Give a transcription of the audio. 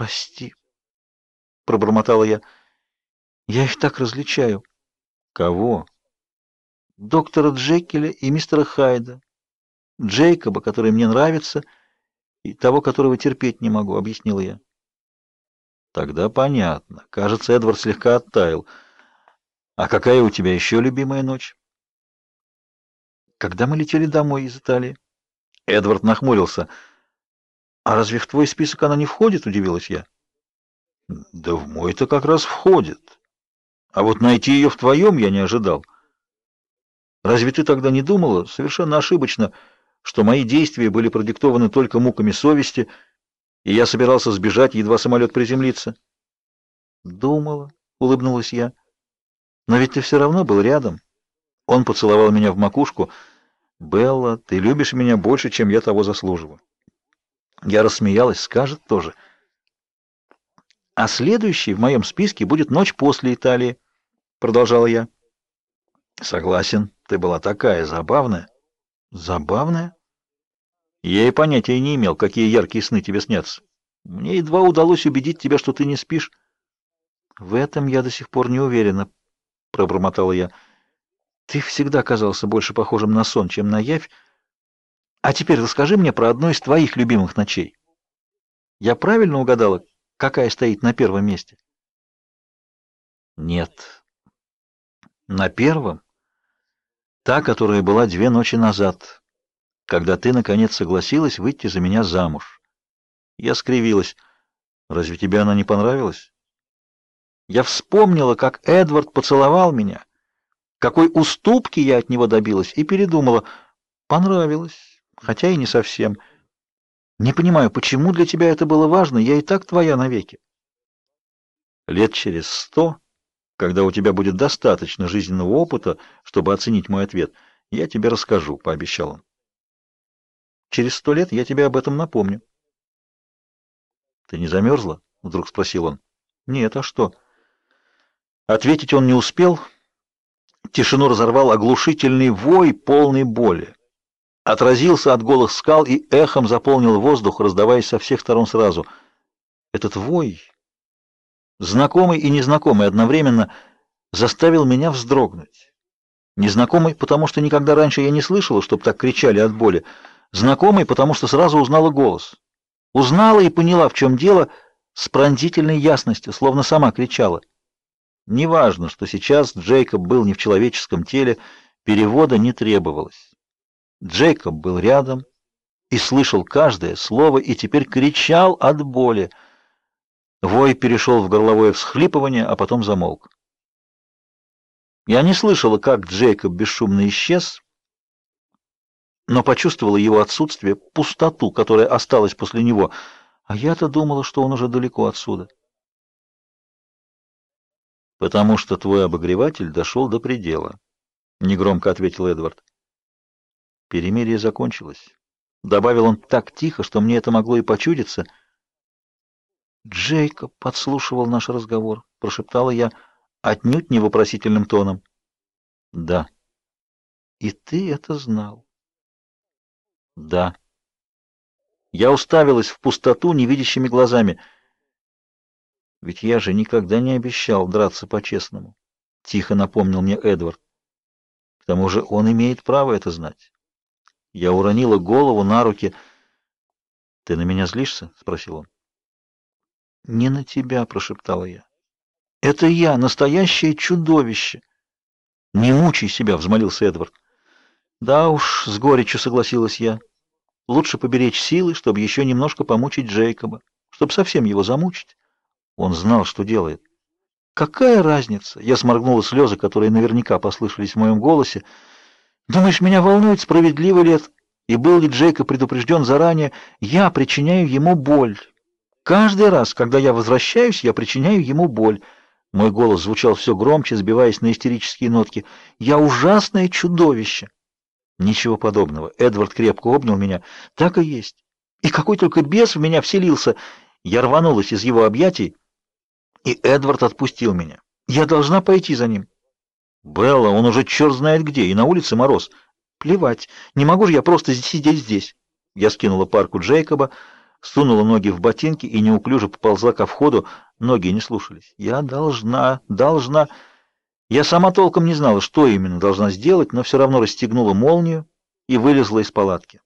прости, пробормотала я. Я их так различаю. Кого? Доктора Джекеля и мистера Хайда. Джейкоба, который мне нравится, и того, которого терпеть не могу, объяснила я. Тогда понятно. Кажется, Эдвард слегка оттаял. А какая у тебя еще любимая ночь? Когда мы летели домой из Италии. Эдвард нахмурился. А разве в твой список она не входит, удивилась я. Да в мой-то как раз входит. А вот найти ее в твоем я не ожидал. Разве ты тогда не думала, совершенно ошибочно, что мои действия были продиктованы только муками совести, и я собирался сбежать, едва самолет приземлится? Думала, улыбнулась я. Но ведь ты все равно был рядом. Он поцеловал меня в макушку. Белла, ты любишь меня больше, чем я того заслуживаю. Я рассмеялась, скажет тоже. А следующий в моем списке будет ночь после Италии, продолжала я. Согласен, ты была такая забавная. Забавная? Я и понятия не имел, какие яркие сны тебе снятся. Мне едва удалось убедить тебя, что ты не спишь. В этом я до сих пор не уверена, пробормотала я. Ты всегда казался больше похожим на сон, чем на явь. А теперь расскажи мне про одну из твоих любимых ночей. Я правильно угадала, какая стоит на первом месте? Нет. На первом та, которая была две ночи назад, когда ты наконец согласилась выйти за меня замуж. Я скривилась. Разве тебе она не понравилась? Я вспомнила, как Эдвард поцеловал меня, какой уступки я от него добилась, и передумала. Понравилось, хотя и не совсем. Не понимаю, почему для тебя это было важно, я и так твоя навеки. Лет через сто, когда у тебя будет достаточно жизненного опыта, чтобы оценить мой ответ, я тебе расскажу, пообещал он. Через сто лет я тебе об этом напомню. Ты не замерзла? Вдруг спросил он. Нет, а что? Ответить он не успел. Тишину разорвал оглушительный вой, полный боли отразился от голых скал и эхом заполнил воздух, раздаваясь со всех сторон сразу. Этот вой, знакомый и незнакомый одновременно, заставил меня вздрогнуть. Незнакомый, потому что никогда раньше я не слышала, чтобы так кричали от боли. Знакомый, потому что сразу узнала голос. Узнала и поняла, в чем дело, с пронзительной ясностью, словно сама кричала. Неважно, что сейчас Джейкоб был не в человеческом теле, перевода не требовалось. Джейкоб был рядом и слышал каждое слово, и теперь кричал от боли. Вой перешел в горловое всхлипывание, а потом замолк. Я не слышала, как Джейкоб бесшумно исчез, но почувствовала его отсутствие, пустоту, которая осталась после него, а я-то думала, что он уже далеко отсюда. «Потому что твой обогреватель дошел до предела», — негромко ответил Эдвард. Перемирие закончилось. Добавил он так тихо, что мне это могло и почудиться. Джейкоб подслушивал наш разговор, прошептала я отнюдь не вопросительным тоном. Да. И ты это знал? Да. Я уставилась в пустоту невидящими глазами. Ведь я же никогда не обещал драться по-честному, тихо напомнил мне Эдвард. К тому же он имеет право это знать. Я уронила голову на руки. «Ты на меня злишься?» — спросил он. «Не на тебя», — прошептала я. «Это я, настоящее чудовище!» «Не мучай себя!» — взмолился Эдвард. «Да уж», — с горечью согласилась я. «Лучше поберечь силы, чтобы еще немножко помучить Джейкоба, чтобы совсем его замучить». Он знал, что делает. «Какая разница?» — я сморгнула слезы, которые наверняка послышались в моем голосе. Думаешь, меня волнует, справедливо ли это? И был ли Джейка предупрежден заранее? Я причиняю ему боль. Каждый раз, когда я возвращаюсь, я причиняю ему боль. Мой голос звучал все громче, сбиваясь на истерические нотки. Я ужасное чудовище. Ничего подобного. Эдвард крепко обнял меня. Так и есть. И какой только бес в меня вселился. Я рванулась из его объятий, и Эдвард отпустил меня. Я должна пойти за ним. Белла, он уже черт знает где, и на улице мороз. Плевать, не могу же я просто сидеть здесь. Я скинула парку Джейкоба, сунула ноги в ботинки и неуклюже поползла ко входу. Ноги не слушались. Я должна, должна... Я сама толком не знала, что именно должна сделать, но все равно расстегнула молнию и вылезла из палатки.